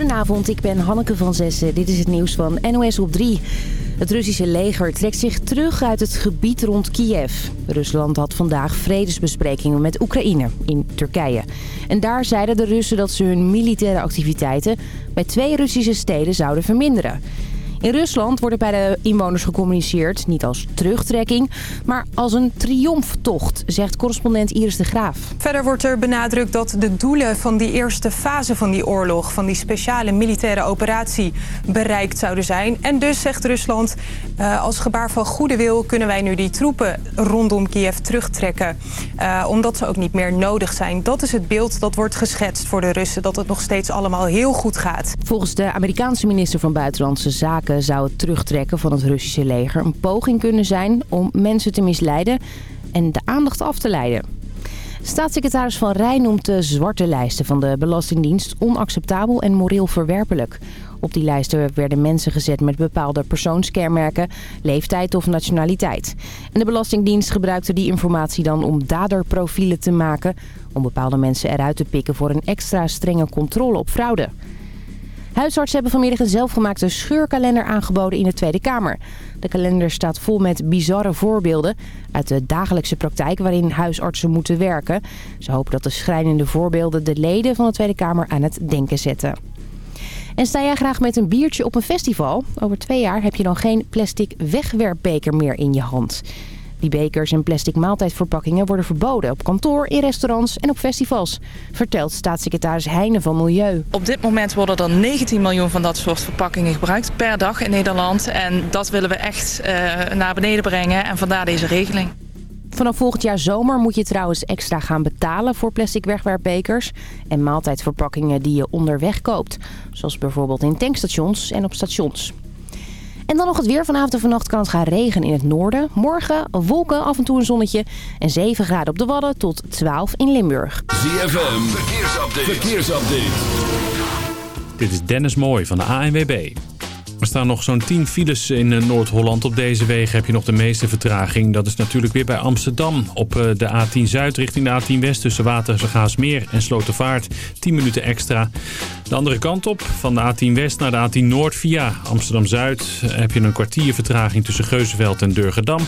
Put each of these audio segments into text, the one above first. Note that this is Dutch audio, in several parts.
Goedenavond, ik ben Hanneke van Zessen. Dit is het nieuws van NOS op 3. Het Russische leger trekt zich terug uit het gebied rond Kiev. Rusland had vandaag vredesbesprekingen met Oekraïne in Turkije. En daar zeiden de Russen dat ze hun militaire activiteiten bij twee Russische steden zouden verminderen. In Rusland wordt bij de inwoners gecommuniceerd, niet als terugtrekking, maar als een triomftocht, zegt correspondent Iris de Graaf. Verder wordt er benadrukt dat de doelen van die eerste fase van die oorlog, van die speciale militaire operatie, bereikt zouden zijn. En dus zegt Rusland, uh, als gebaar van goede wil kunnen wij nu die troepen rondom Kiev terugtrekken. Uh, omdat ze ook niet meer nodig zijn. Dat is het beeld dat wordt geschetst voor de Russen, dat het nog steeds allemaal heel goed gaat. Volgens de Amerikaanse minister van Buitenlandse Zaken zou het terugtrekken van het Russische leger een poging kunnen zijn om mensen te misleiden en de aandacht af te leiden. Staatssecretaris Van Rij noemt de zwarte lijsten van de Belastingdienst onacceptabel en moreel verwerpelijk. Op die lijsten werden mensen gezet met bepaalde persoonskenmerken, leeftijd of nationaliteit. En de Belastingdienst gebruikte die informatie dan om daderprofielen te maken... om bepaalde mensen eruit te pikken voor een extra strenge controle op fraude. Huisartsen hebben vanmiddag een zelfgemaakte scheurkalender aangeboden in de Tweede Kamer. De kalender staat vol met bizarre voorbeelden uit de dagelijkse praktijk waarin huisartsen moeten werken. Ze hopen dat de schrijnende voorbeelden de leden van de Tweede Kamer aan het denken zetten. En sta jij graag met een biertje op een festival? Over twee jaar heb je dan geen plastic wegwerpbeker meer in je hand. Die bekers en plastic maaltijdverpakkingen worden verboden op kantoor, in restaurants en op festivals, vertelt staatssecretaris Heijnen van Milieu. Op dit moment worden er 19 miljoen van dat soort verpakkingen gebruikt per dag in Nederland. En dat willen we echt uh, naar beneden brengen en vandaar deze regeling. Vanaf volgend jaar zomer moet je trouwens extra gaan betalen voor plastic wegwerpbekers en maaltijdverpakkingen die je onderweg koopt. Zoals bijvoorbeeld in tankstations en op stations. En dan nog het weer. Vanavond en vannacht kan het gaan regenen in het noorden. Morgen wolken, af en toe een zonnetje. En 7 graden op de Wadden tot 12 in Limburg. ZFM, verkeersupdate. verkeersupdate. Dit is Dennis Mooij van de ANWB. Er staan nog zo'n 10 files in eh, Noord-Holland. Op deze wegen heb je nog de meeste vertraging. Dat is natuurlijk weer bij Amsterdam. Op eh, de A10 Zuid richting de A10 West tussen Watergaasmeer en Slotervaart. 10 minuten extra. De andere kant op, van de A10 West naar de A10 Noord via Amsterdam-Zuid... heb je een kwartier vertraging tussen Geuzenveld en Durgedam.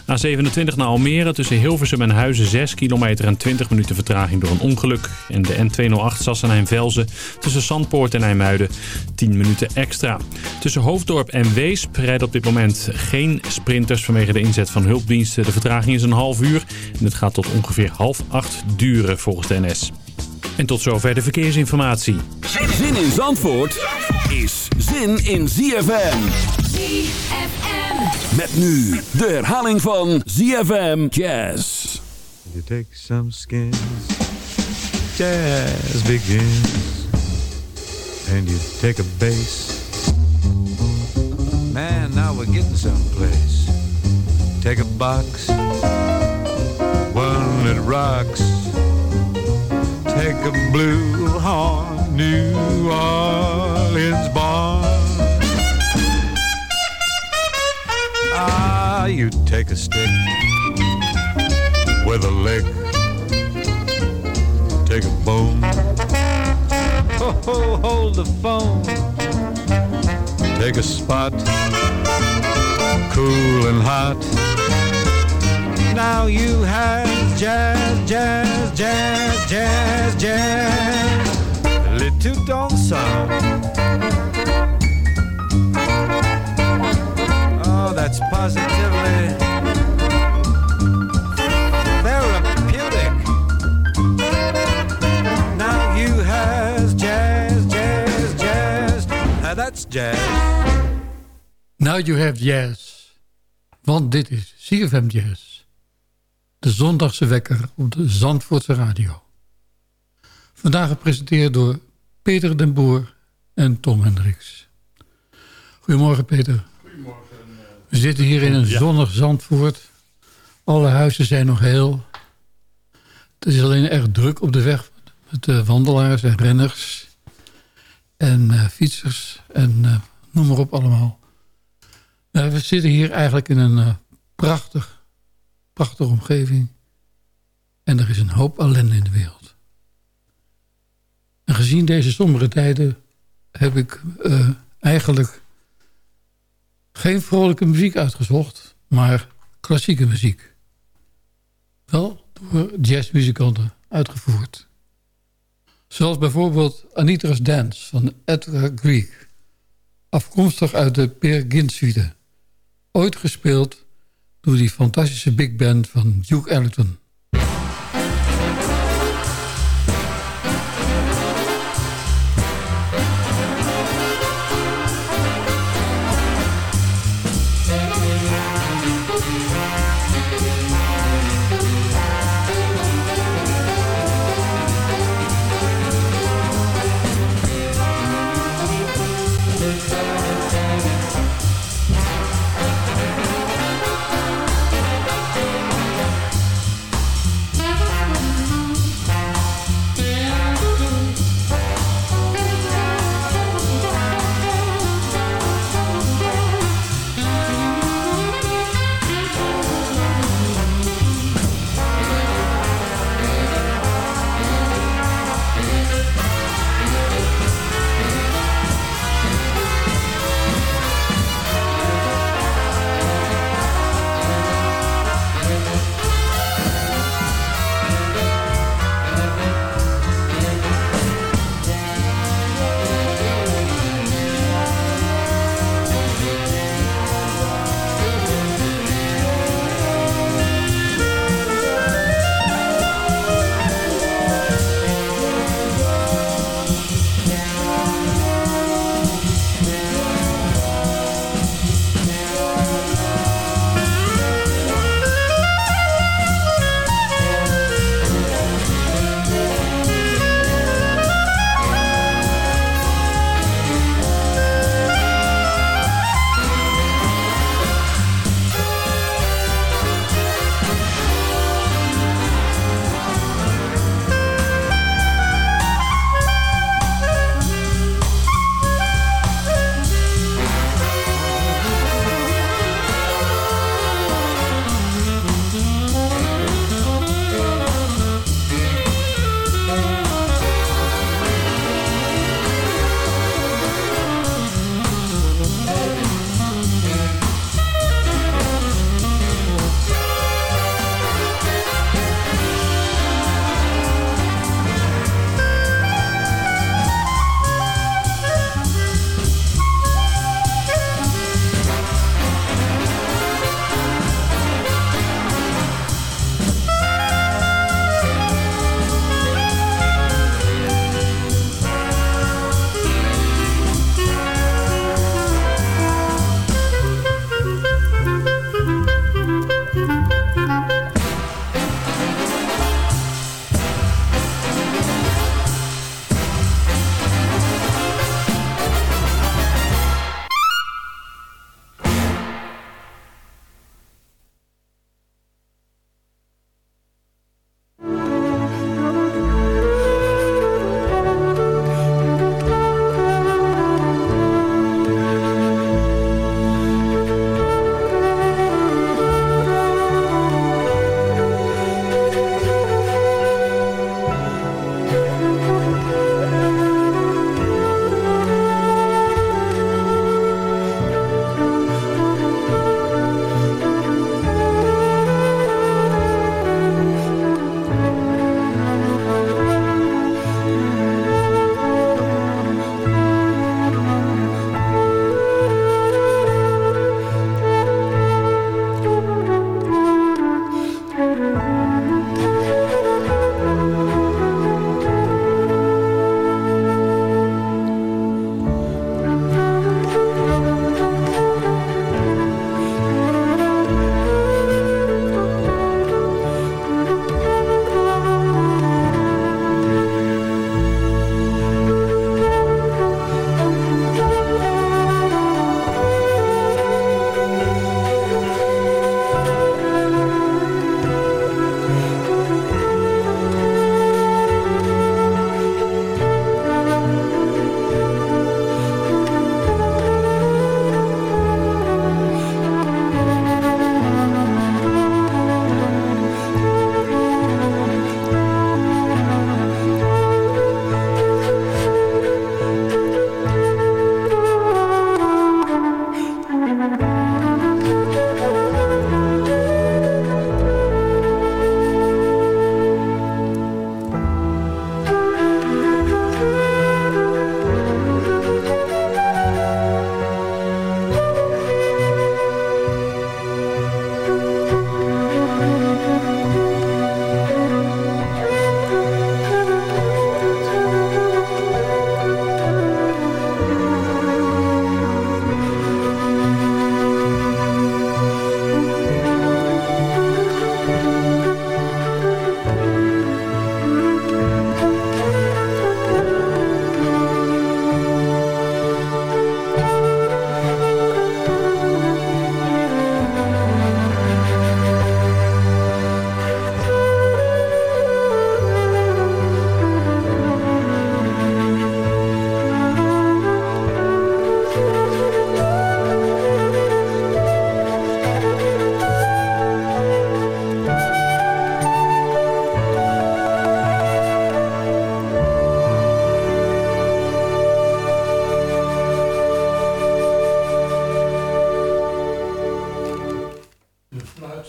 A27 naar Almere tussen Hilversum en Huizen 6 kilometer en 20 minuten vertraging door een ongeluk. En de N208 Sassenheim-Velzen tussen Zandpoort en IJmuiden 10 minuten extra. Tussen Hoofddorp en Weesp rijden op dit moment geen sprinters vanwege de inzet van hulpdiensten. De vertraging is een half uur en het gaat tot ongeveer half acht duren volgens de NS. En tot zover de verkeersinformatie. Zin in Zandvoort is zin in ZFM. ZFM. Met nu de herhaling van ZFM Jazz. You take some skins. Jazz begins. And you take a bass. Man, now we're getting someplace. Take a box. One that rocks. Take a blue horn, New Orleans born. Ah, you take a stick with a lick. Take a bone. Ho, ho, hold the phone. Take a spot, cool and hot. Now you have jazz, jazz, jazz, jazz, jazz. Little dansant. Oh, that's positively that's jazz. Now you have jazz. Want dit is CFM Jazz. De zondagse wekker op de Zandvoortse radio. Vandaag gepresenteerd door Peter den Boer en Tom Hendricks. Goedemorgen Peter. Goedemorgen. We zitten hier in een zonnig Zandvoort. Alle huizen zijn nog heel. Het is alleen erg druk op de weg. Met eh, wandelaars en renners. En eh, fietsers. En eh, noem maar op allemaal. Eh, we zitten hier eigenlijk in een eh, prachtig, prachtige omgeving. En er is een hoop ellende in de wereld. En gezien deze sombere tijden heb ik eigenlijk geen vrolijke muziek uitgezocht, maar klassieke muziek. Wel door jazzmuzikanten uitgevoerd. Zoals bijvoorbeeld Anita's Dance van Edgar Grieg. Afkomstig uit de Peer Gynt suite. Ooit gespeeld door die fantastische big band van Duke Ellington.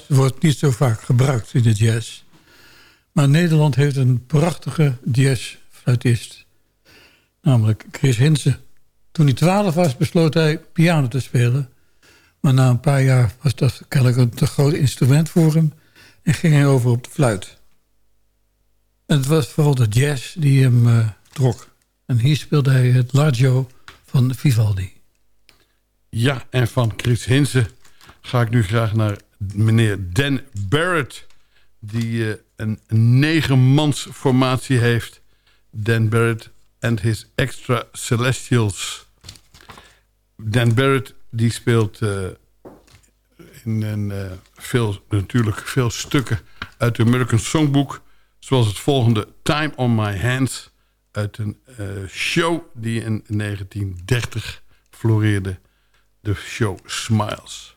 Wordt niet zo vaak gebruikt in de jazz. Maar Nederland heeft een prachtige jazzfluitist. Namelijk Chris Hinsen. Toen hij 12 was besloot hij piano te spelen. Maar na een paar jaar was dat kennelijk een te groot instrument voor hem. En ging hij over op de fluit. Het was vooral de jazz die hem uh, trok. En hier speelde hij het Largo van Vivaldi. Ja, en van Chris Hinsen ga ik nu graag naar meneer Dan Barrett... die uh, een negenmans formatie heeft. Dan Barrett and his Extra Celestials. Dan Barrett die speelt uh, in een, uh, veel, natuurlijk veel stukken uit de American Songbook... zoals het volgende Time on My Hands... uit een show die in 1930 floreerde de show Smiles.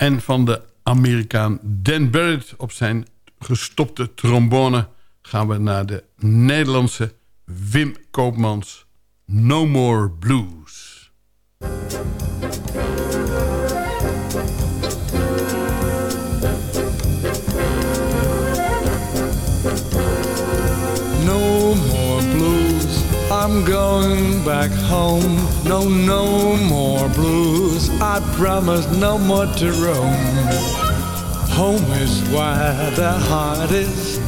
En van de Amerikaan Dan Barrett op zijn gestopte trombone... gaan we naar de Nederlandse Wim Koopmans No More Blues. No more blues, I'm going back home. No, no more blues, promise no more to roam. Home is where the heart is.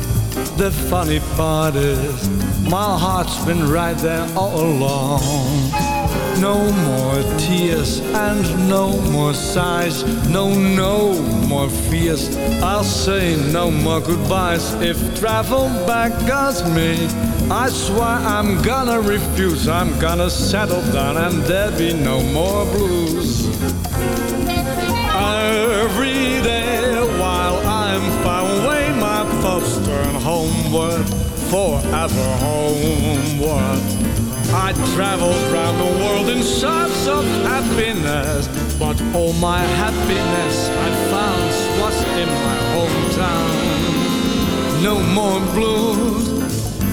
The funny part is, my heart's been right there all along. No more tears and no more sighs. No, no more fears. I'll say no more goodbyes if travel back does me. I swear I'm gonna refuse. I'm gonna settle down and there'll be no more blues. Every day while I'm far away, my thoughts turn homeward, forever homeward. I traveled round the world in search of happiness, but all my happiness I found was in my hometown. No more blues.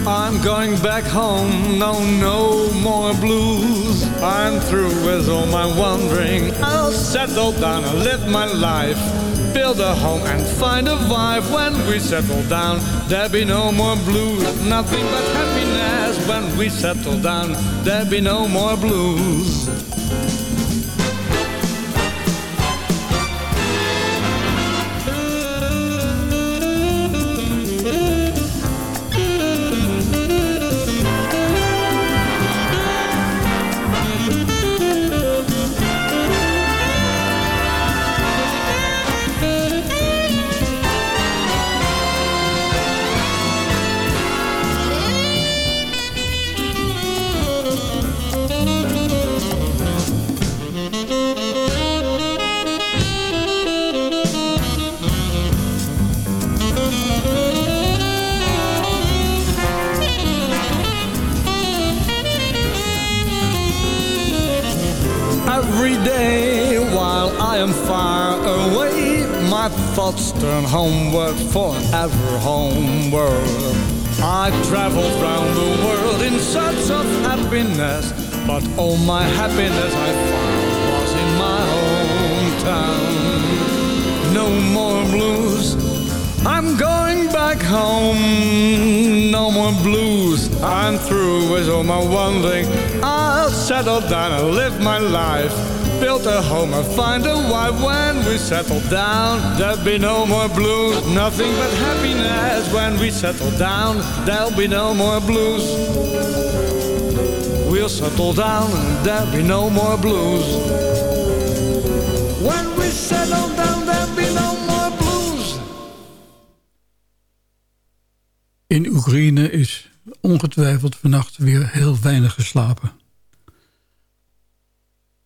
I'm going back home. No, no more blues. I'm through with all my wandering. I'll settle down and live my life build a home and find a wife when we settle down. There'll be no more blues, nothing but happiness when we settle down. There'll be no more blues. Thoughts turn homeward, forever homeward. I traveled round the world in search of happiness, but all my happiness I found was in my hometown. No more blues, I'm going back home. No more blues, I'm through with all my wandering. I'll settle down and live my life. Build a home and find a wife when we settle down. There'll be no more blues, nothing but happiness when we settle down. There'll be no more blues. We'll settle down there'll be no more blues. When we settle down, there'll be no more blues. In Oekraïne is ongetwijfeld vannacht weer heel weinig geslapen.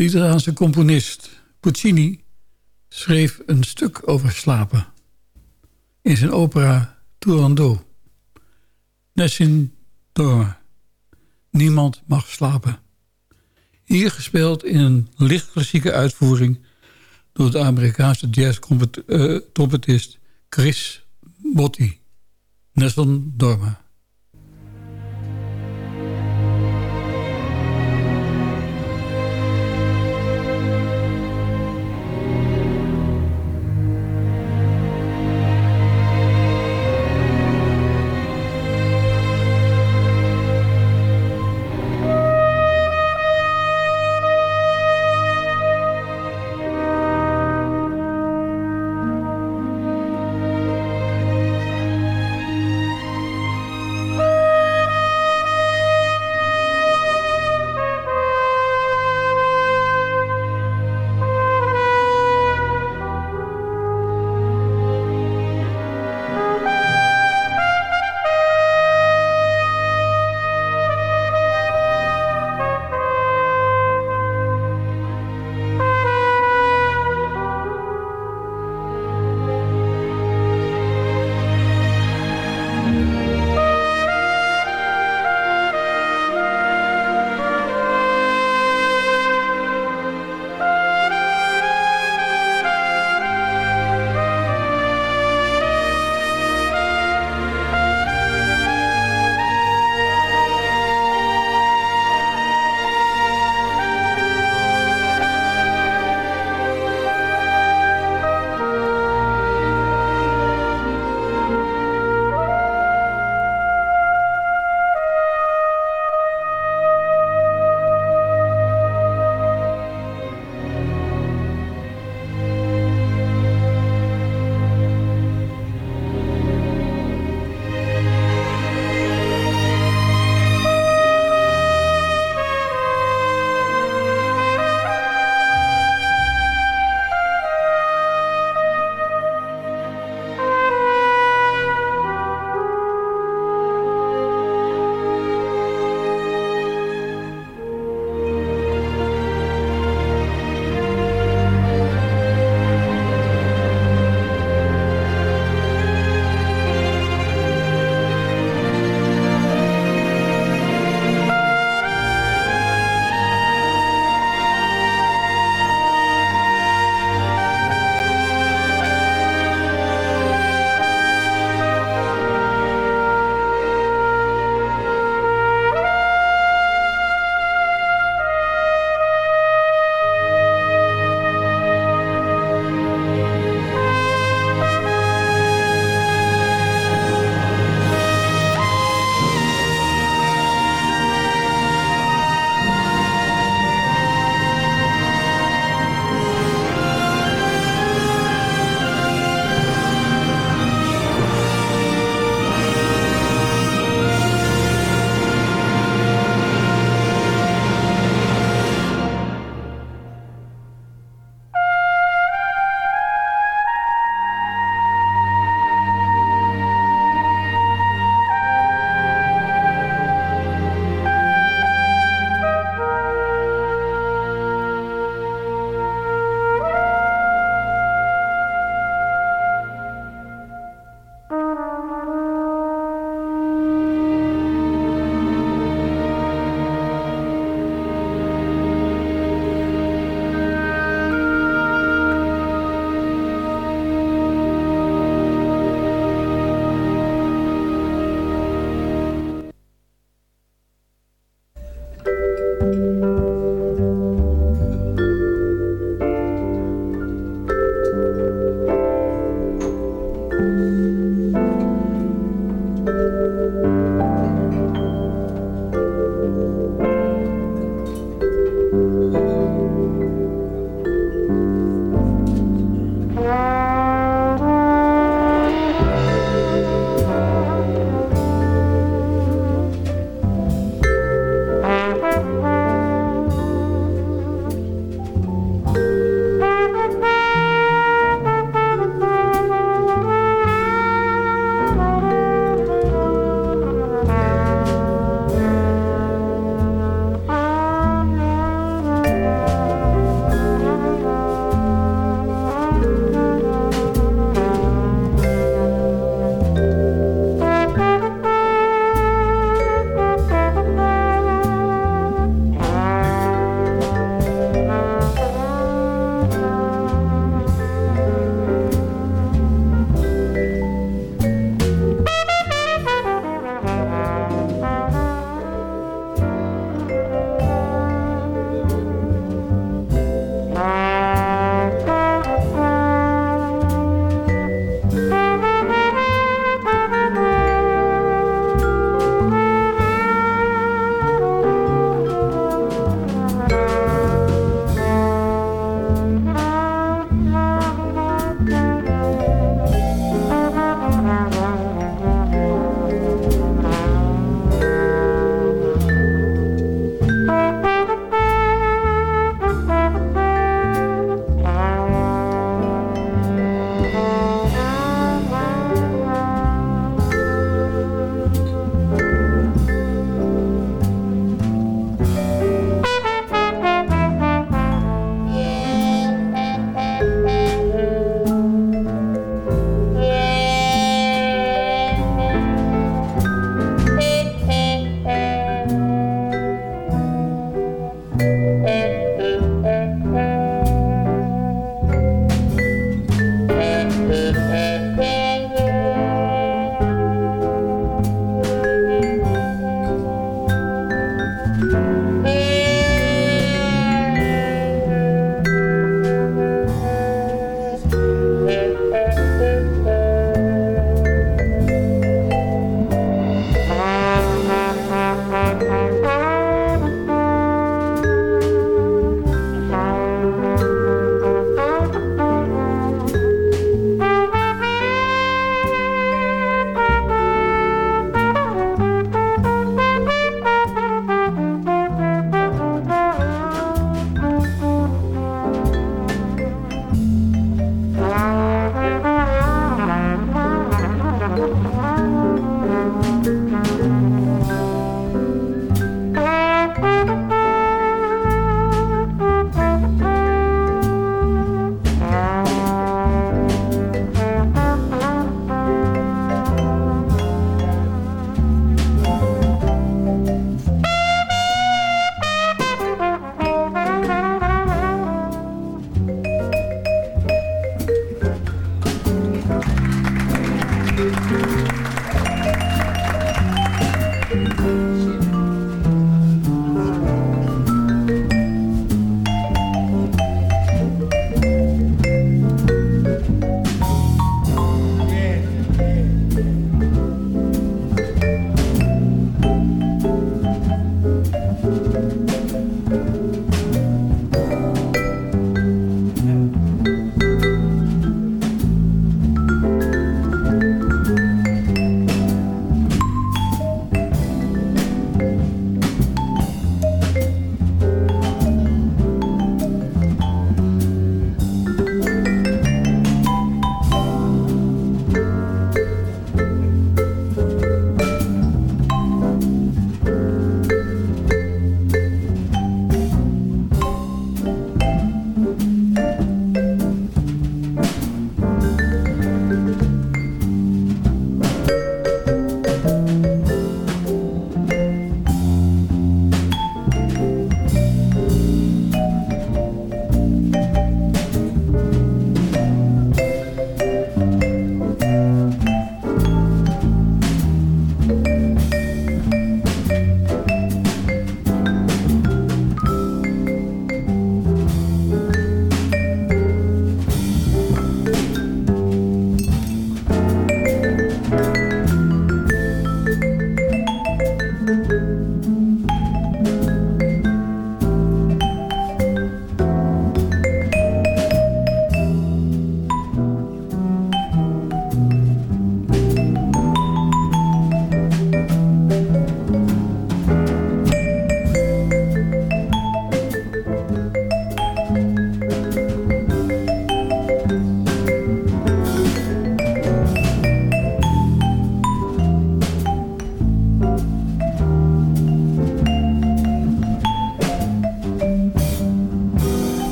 De Italiaanse componist Puccini schreef een stuk over slapen. In zijn opera Turandot. Nessin Dorma. Niemand mag slapen. Hier gespeeld in een lichtklassieke uitvoering... door de Amerikaanse jazz-trompetist Chris Botti. Nessun Dorma.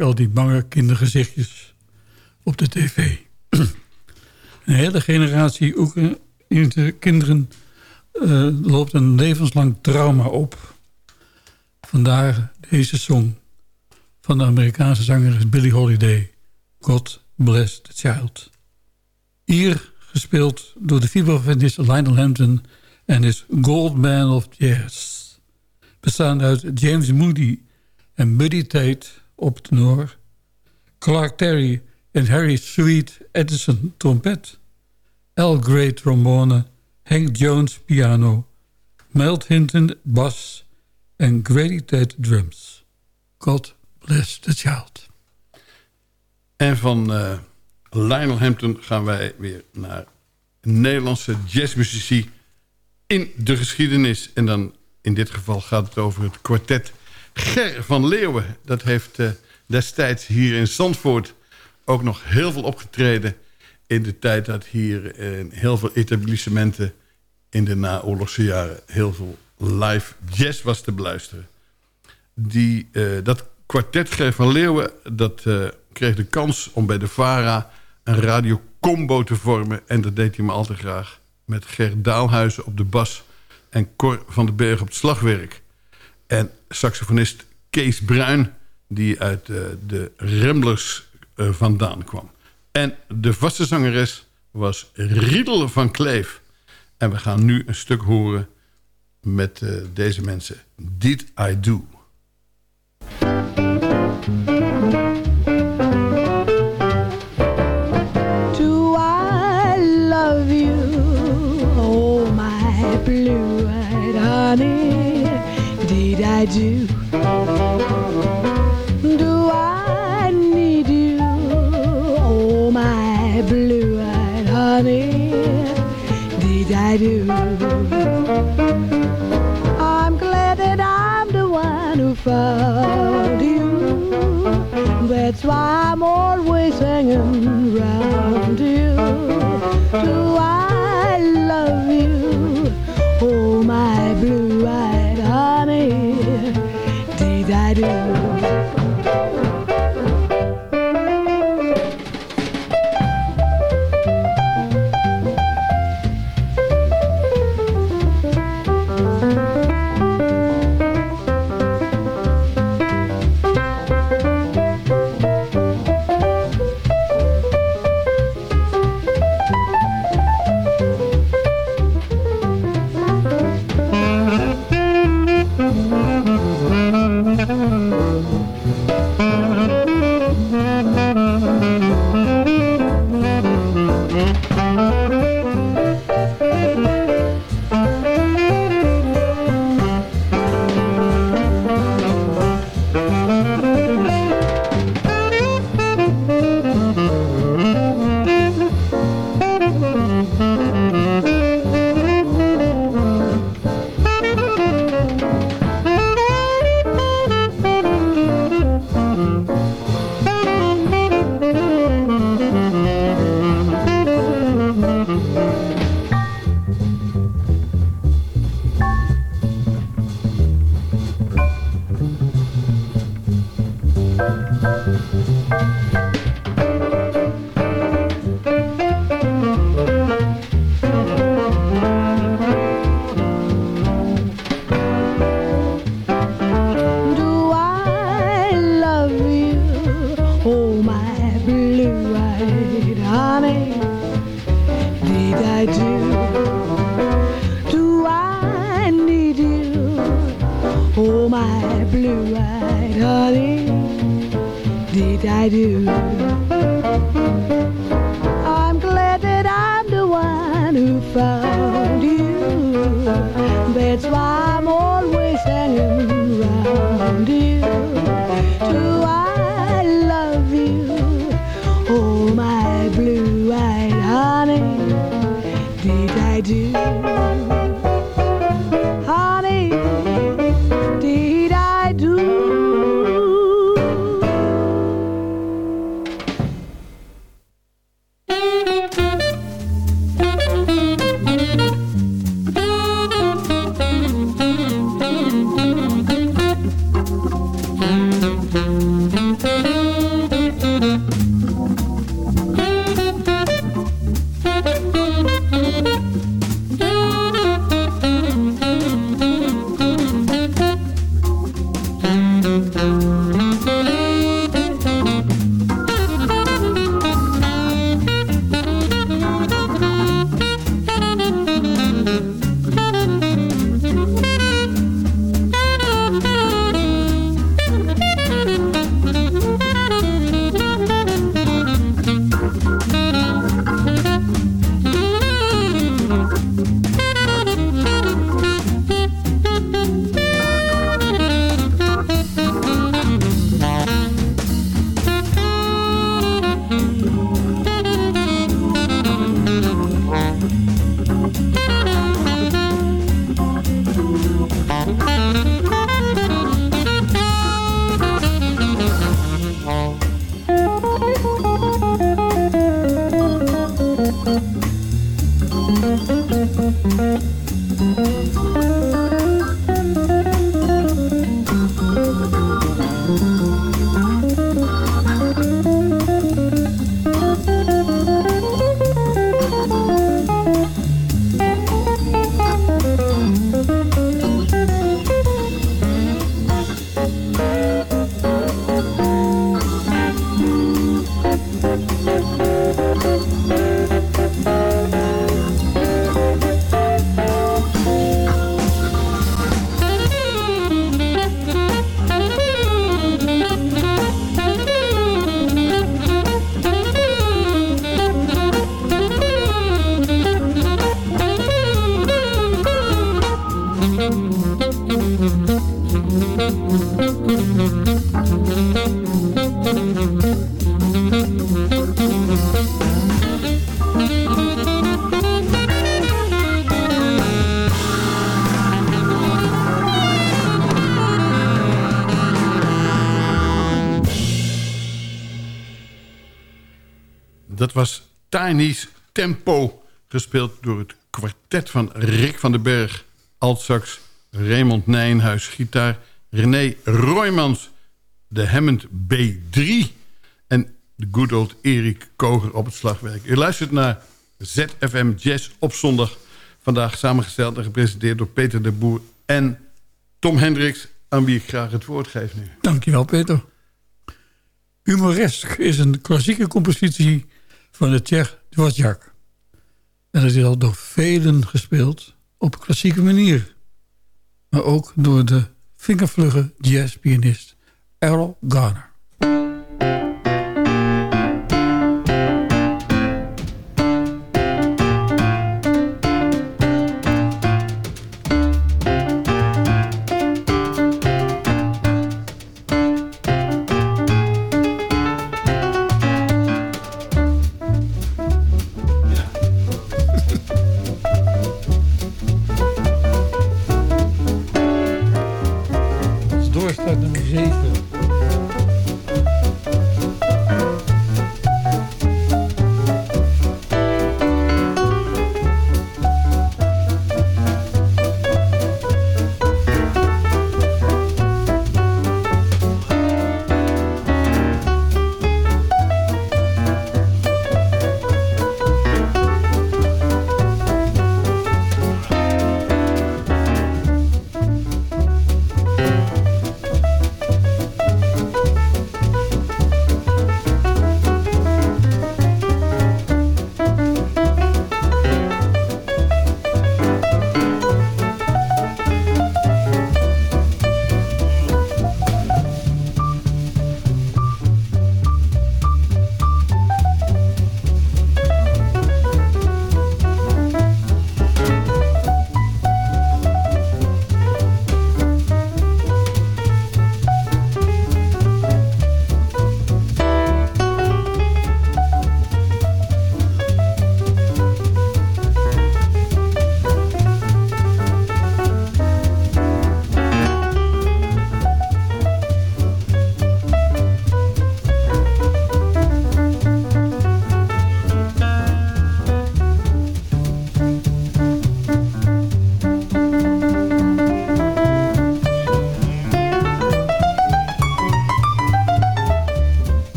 Al die bange kindergezichtjes op de tv. een hele generatie Oekraïnse kinderen uh, loopt een levenslang trauma op. Vandaar deze song van de Amerikaanse zangeres Billie Holiday. God Bless the Child. Hier gespeeld door de vibrafonist Lionel Hampton en his Gold Man of Jazz. Bestaande uit James Moody en Buddy Tate op tenor... Clark Terry en Harry Sweet Edison trompet... Al Gray trombone, Hank Jones piano... Milt Hinton bas en Grady Tate drums. God bless the child. En van uh, Lionel Hampton gaan wij weer naar Nederlandse jazzmuzici in de geschiedenis. En dan in dit geval gaat het over het kwartet Ger van Leeuwen. Dat heeft uh, destijds hier in Zandvoort ook nog heel veel opgetreden... in de tijd dat hier in heel veel etablissementen... in de naoorlogse jaren heel veel live jazz was te beluisteren. Die, uh, dat kwartet Ger van Leeuwen dat, kreeg de kans om bij de VARA... een radiocombo te vormen. En dat deed hij me altijd graag. Met Ger Daalhuizen op de bas en Cor van den Berg op het slagwerk. En saxofonist Kees Bruin, die uit uh, de Remblers uh, vandaan kwam. En de vaste zangeres was Riedel van Kleef. En we gaan nu een stuk horen met uh, deze mensen. Did I. Do I do? Do I need you, oh my blue-eyed honey? Did I do? I'm glad that I'm the one who found you. That's why I'm always hanging round you. Do do? Tiny's Tempo, gespeeld door het kwartet van Rick van den Berg, altsax, Raymond Nijenhuis, gitaar, René Roymans, de Hammond B3 en de good old Erik Koger op het slagwerk. U luistert naar ZFM Jazz op zondag. Vandaag samengesteld en gepresenteerd door Peter de Boer en Tom Hendricks, aan wie ik graag het woord geef nu. Dankjewel, Peter. Humoresk is een klassieke compositie van de Tsjech Dvorak. En het is al door velen gespeeld op klassieke manier. Maar ook door de vingervlugge jazzpianist Errol Garner.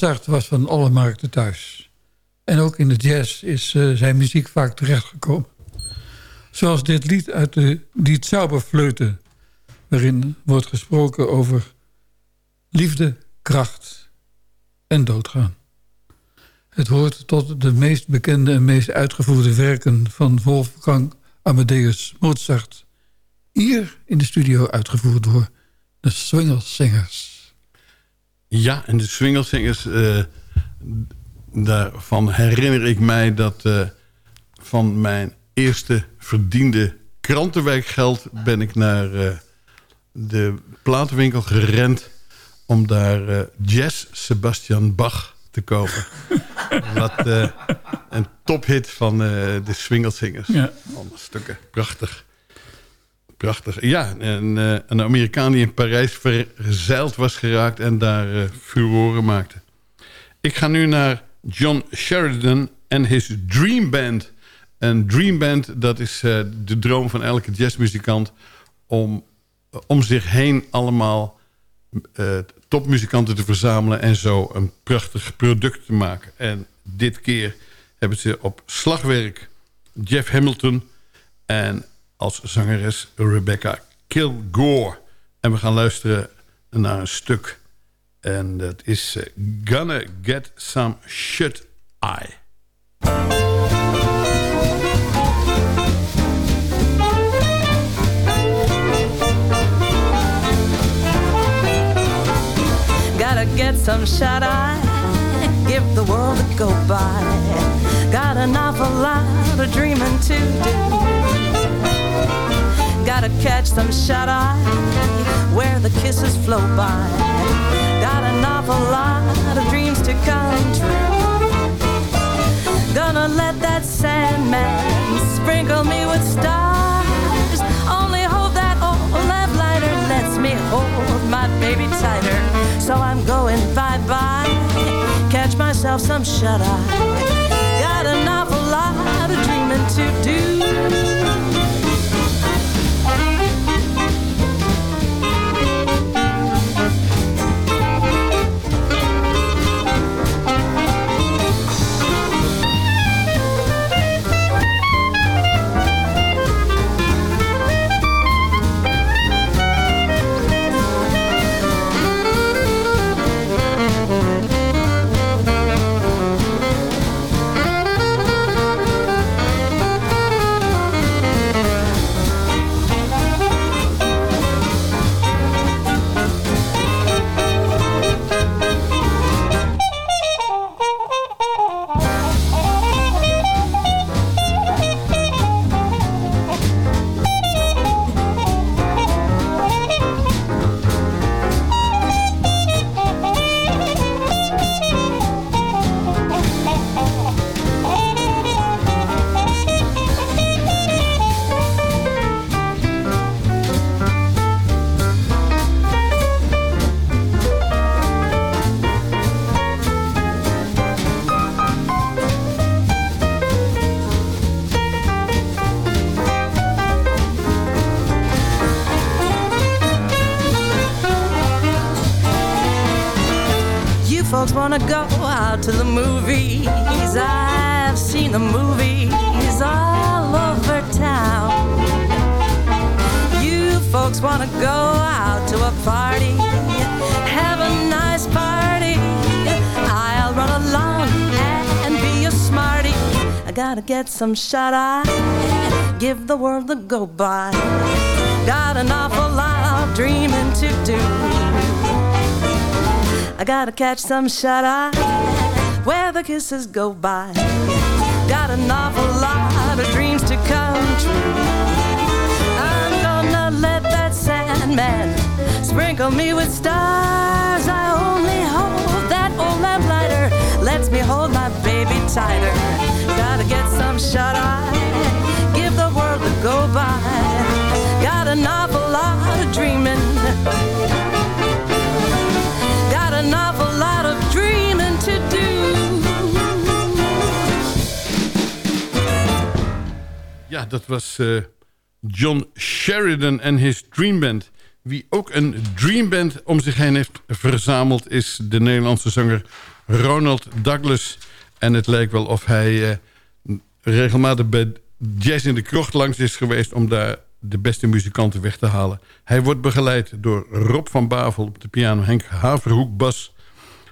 Mozart was van alle markten thuis. En ook in de jazz is uh, zijn muziek vaak terechtgekomen. Zoals dit lied uit de Die Zauberfleute... waarin wordt gesproken over liefde, kracht en doodgaan. Het hoort tot de meest bekende en meest uitgevoerde werken... van Wolfgang Amadeus Mozart. Hier in de studio uitgevoerd door de Swingelsingers. Ja, en de swingelsingers, uh, daarvan herinner ik mij dat uh, van mijn eerste verdiende krantenwerkgeld ben ik naar uh, de platenwinkel gerend om daar Jazz Sebastian Bach te kopen. Wat een tophit van de swingelsingers. Ja. Allemaal stukken, prachtig. Prachtig. Ja, en, uh, een Amerikaan die in Parijs verzeild was geraakt... en daar uh, furoren maakte. Ik ga nu naar John Sheridan en his Dream Band. Een Dream Band, dat is uh, de droom van elke jazzmuzikant... om om zich heen allemaal topmuzikanten te verzamelen... en zo een prachtig product te maken. En dit keer hebben ze op slagwerk Jeff Hamilton... en als zangeres Rebecca Kilgore. En we gaan luisteren naar een stuk. En dat is uh, Gonna Get Some Shut Eye. Gotta get some shut eye, give the world a go by. Got an awful lot of dreaming to do. Gotta catch some shut eye where the kisses flow by. Got an awful lot of dreams to come true. Gonna let that Sandman sprinkle me with stars. Only hope that old lamp lighter lets me hold my baby tighter. So I'm going bye bye. Catch myself some shut eye. Got an awful lot of dreaming to do. Get some shut eye, give the world a go by. Got an awful lot of dreaming to do. I gotta catch some shut eye where the kisses go by. Got an awful lot of dreams to come true. I'm gonna let that Sandman sprinkle me with stars. Lets me hold my baby tighter. Gotta get some shut eye, give the world a go by. Got an awful lot of dreaming. Got an awful lot of dreaming to do. Was eh, John Sheridan en his Dream Band. Wie ook een Dream Band om zich heen heeft verzameld... is de Nederlandse zanger Ronald Douglas. En het lijkt wel of hij eh, regelmatig bij Jazz in de Krocht langs is geweest... om daar de beste muzikanten weg te halen. Hij wordt begeleid door Rob van Bavel op de piano... Henk Haverhoek bas,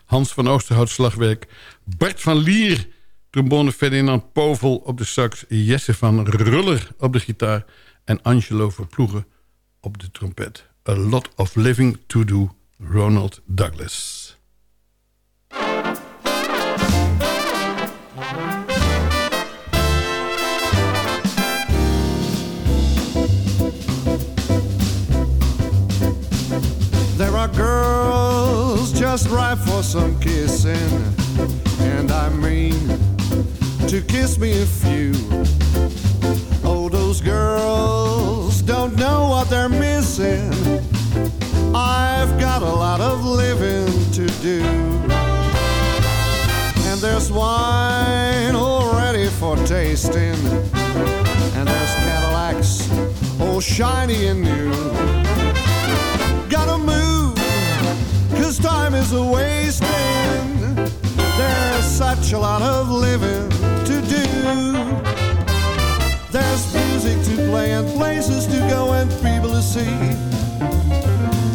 Hans van Oosterhout slagwerk... Bart van Lier trombone Ferdinand Povel op de sax... Jesse van Ruller op de gitaar... en Angelo Verploegen op de trompet. A lot of living to do, Ronald Douglas. There are girls just ripe for some kissing, and I mean to kiss me a few. Oh, those girls don't know what they're missing. I've got a lot of living to do. And there's wine all ready for tasting, and there's Cadillacs all shiny and new. Gotta move, cause time is a wasting. There's such a lot of living to do. There's music to play and places to go and people to see.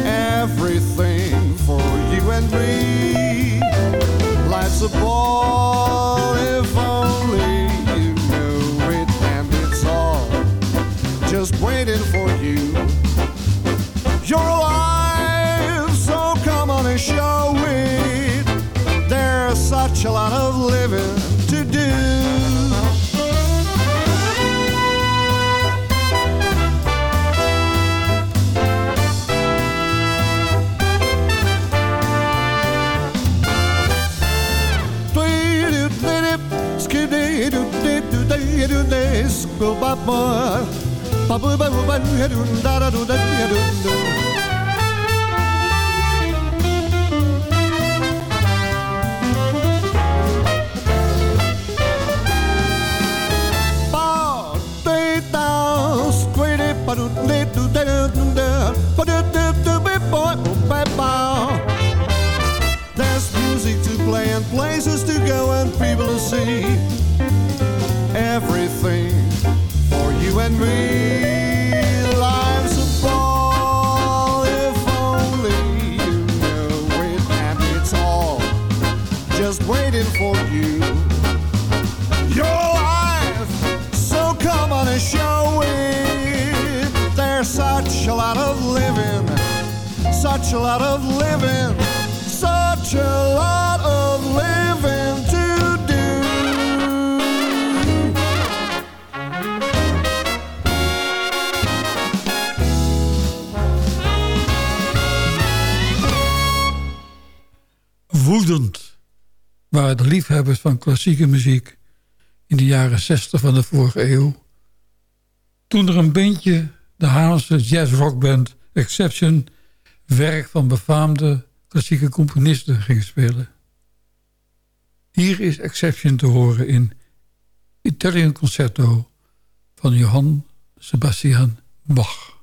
Everything for you and me. Life's a ball if only you know it, and it's all just waiting for you. You're alive, so come on and show it. There's such a lot of living to do. Van klassieke muziek in de jaren 60 van de vorige eeuw. Toen er een bandje, de Haarlemse jazz-rockband Exception, werk van befaamde klassieke componisten ging spelen. Hier is Exception te horen in Italian Concerto van Johann Sebastian Bach.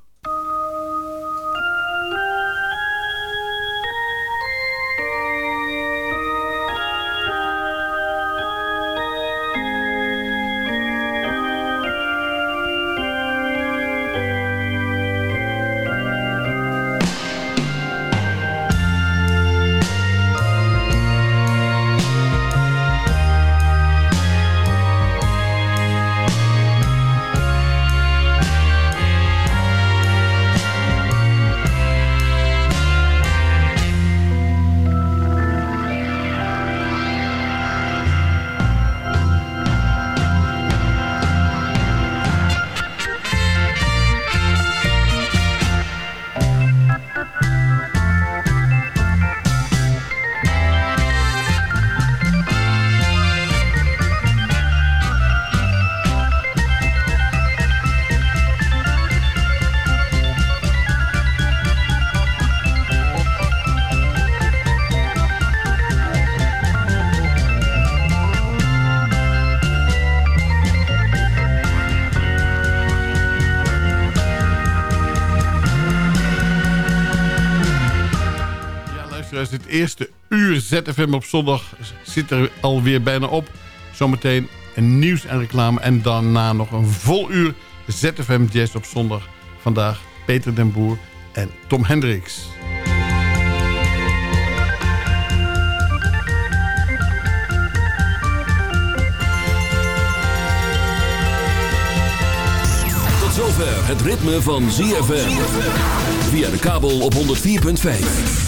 Eerste uur ZFM op zondag zit er alweer bijna op. Zometeen een nieuws en reclame. En daarna nog een vol uur ZFM Jazz op zondag. Vandaag Peter den Boer en Tom Hendricks. Tot zover het ritme van ZFM. Via de kabel op 104.5.